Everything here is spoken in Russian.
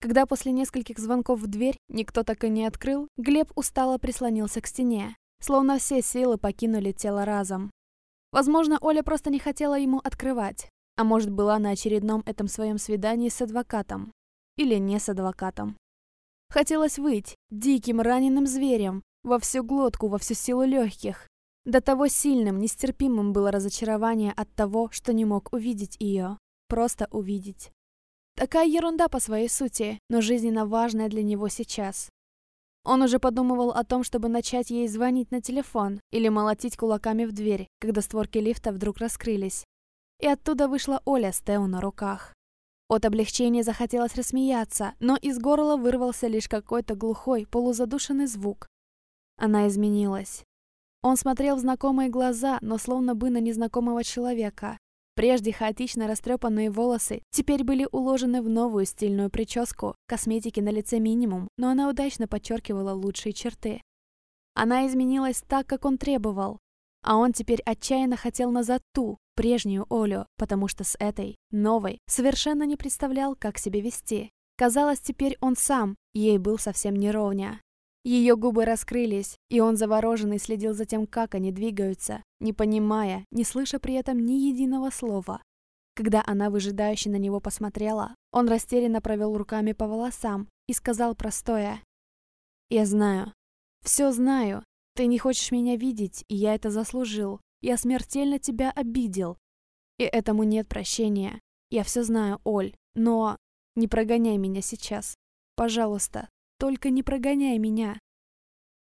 Когда после нескольких звонков в дверь никто так и не открыл, Глеб устало прислонился к стене, словно все силы покинули тело разом. Возможно, Оля просто не хотела ему открывать, а может, была на очередном этом своем свидании с адвокатом. Или не с адвокатом. Хотелось выть диким раненым зверем, во всю глотку, во всю силу легких. До того сильным, нестерпимым было разочарование от того, что не мог увидеть ее. Просто увидеть. Такая ерунда по своей сути, но жизненно важная для него сейчас. Он уже подумывал о том, чтобы начать ей звонить на телефон или молотить кулаками в дверь, когда створки лифта вдруг раскрылись. И оттуда вышла Оля с Тео на руках. От облегчения захотелось рассмеяться, но из горла вырвался лишь какой-то глухой, полузадушенный звук. Она изменилась. Он смотрел в знакомые глаза, но словно бы на незнакомого человека. Прежде хаотично растрепанные волосы теперь были уложены в новую стильную прическу, косметики на лице минимум, но она удачно подчеркивала лучшие черты. Она изменилась так, как он требовал, а он теперь отчаянно хотел назад ту, прежнюю Олю, потому что с этой, новой, совершенно не представлял, как себя вести. Казалось, теперь он сам, ей был совсем не ровня. Ее губы раскрылись, и он завороженный следил за тем, как они двигаются, не понимая, не слыша при этом ни единого слова. Когда она выжидающе на него посмотрела, он растерянно провел руками по волосам и сказал простое. «Я знаю. Все знаю. Ты не хочешь меня видеть, и я это заслужил. Я смертельно тебя обидел. И этому нет прощения. Я все знаю, Оль, но... Не прогоняй меня сейчас. Пожалуйста, только не прогоняй меня.